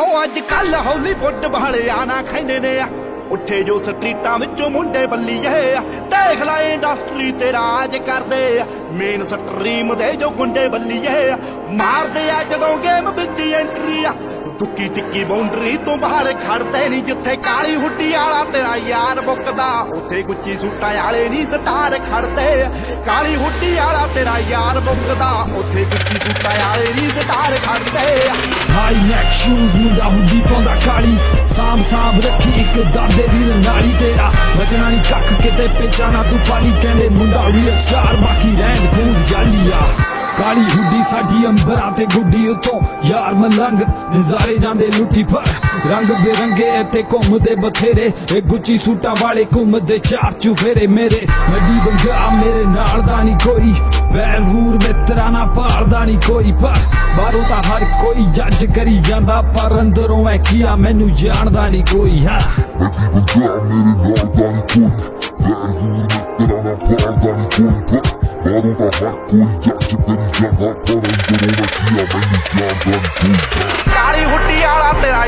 ਉਹ ਅੱਜ ਕੱਲ ਹਾਲੀਵੁੱਡ ਵਾਲਿਆਂ ਨਾ ਖੈਂਦੇ ਨੇ ਆ। ਉੱਠੇ ਜੋ ਸਟਰੀਟਾਂ ਵਿੱਚੋਂ ਮੁੰਡੇ ਬੱਲੀਏ ਦੇਖ ਲੈ ਇੰਡਸਟਰੀ ਤੇ ਰਾਜ ਕਰਦੇ ਮੇਨ ਸਟਰੀਮ ਦੇ ਜੋ ਗੁੰਡੇ ਬੱਲੀਏ ਮਾਰਦੇ ਆ ਜਦੋਂ ਗੇਮ ਵਿੱਚ ਐਂਟਰੀ ਆ। ਦੁੱਕੀ ਟਿੱਕੀ ਬਾਉਂਡਰੀ ਤੋਂ ਬਾਹਰ ਖੜਦੇ ਨਹੀਂ ਜਿੱਥੇ ਕਾਲੀ ਹੁੱਡੀ ਵਾਲਾ ਤੇਰਾ ਯਾਰ ਬੁੱਕਦਾ। ਉੱਥੇ ਗੁੱਚੀ ਸੂਟਾਂ ਵਾਲੇ ਨਹੀਂ ਸਟਾਰ ਖੜਦੇ ਕਾਲੀ ਹੁੱਡੀ ਵਾਲਾ ਤੇਰਾ ਯਾਰ ਬੁੱਕਦਾ। ਉੱਥੇ ਗੁੱਚੀ ਸੂਟਾਂ ਵਾਲੇ ਨਹੀਂ ਸਟਾਰ ਖੜਦੇ ਹਾਈ ਨੈਕ ਸ਼ੂਜ਼ ਮੁੰਡਾ ਹੁੱਡੀ ਪਾਉਂਦਾ ਕਾਲੀ। ਸਾਮ ਸਾਮ ਰੱਖੀ ਇੱਕ ਦਾਦੇ ਦੀ ਨਾਲੀ ਤੇਰਾ। ਬਚਣਾ ਨਹੀਂ ਕੱਖ ਕਿਤੇ ਪੇਚਾਣਾ ਤੂੰ ਪਾਲੀ। ਕਹਿੰਦੇ ਮੁੰਡਾ ਰੀਅਲ ਸਟਾਰ ਬਾਕੀ ਰਹਿਣ ਖੂਦ ਜਾਲੀਆ ਕਾਲੀ ਹੁੱਡੀ ਸਾਡੀ ਅੰਬਰਾਂ ਤੇ ਗੁੱਡੀ ਉਤੋਂ ਯਾਰ ਮਲੰਗ। ਨਜ਼ਾਰੇ ਜਾਂਦੇ ਲੁੱਟੀ ਪਰ ਰੰਗ ਬੇਰੰਗੇ ਇੱਥੇ ਘੁੰਮਦੇ ਬਥੇਰੇ। ਇਹ ਗੁੱਚੀ ਸੂਟਾਂ ਵਾਲੇ ਘੁੰਮਦੇ ਚਾਰ ਚੁਫੇਰੇ ਮੇਰੇ। ਵੱਡੀ ਬੰਗਾ ਮੇਰੇ ਨਾਲ ਦਾ ਨਹੀਂ ਕੋਈ। ਵੈਰ ਵੂਰ ਮਿੱਤਰਾਂ ਨਾ ਭਾਲਦਾ ਨਹੀਂ ਕੋਈ ਪਰ ਬਾਹਰੋਂ ਤਾਂ ਹਰ ਕੋਈ ਜੱਜ ਕਰੀ ਜਾਂਦਾ, ਪਰ ਅੰਦਰੋਂ ਐ ਕੀਆ ਮੈਨੂੰ ਜਾਣਦਾ ਨਹੀਂ ਕੋਈ, ਹਾਂ। Baru tak hakui jak ceperi jaga Parang dorona kia menu jaga Kuita ਕਾਲੀ ਹੁੱਡੀ ਵਾਲਾ ਤੇਰਾ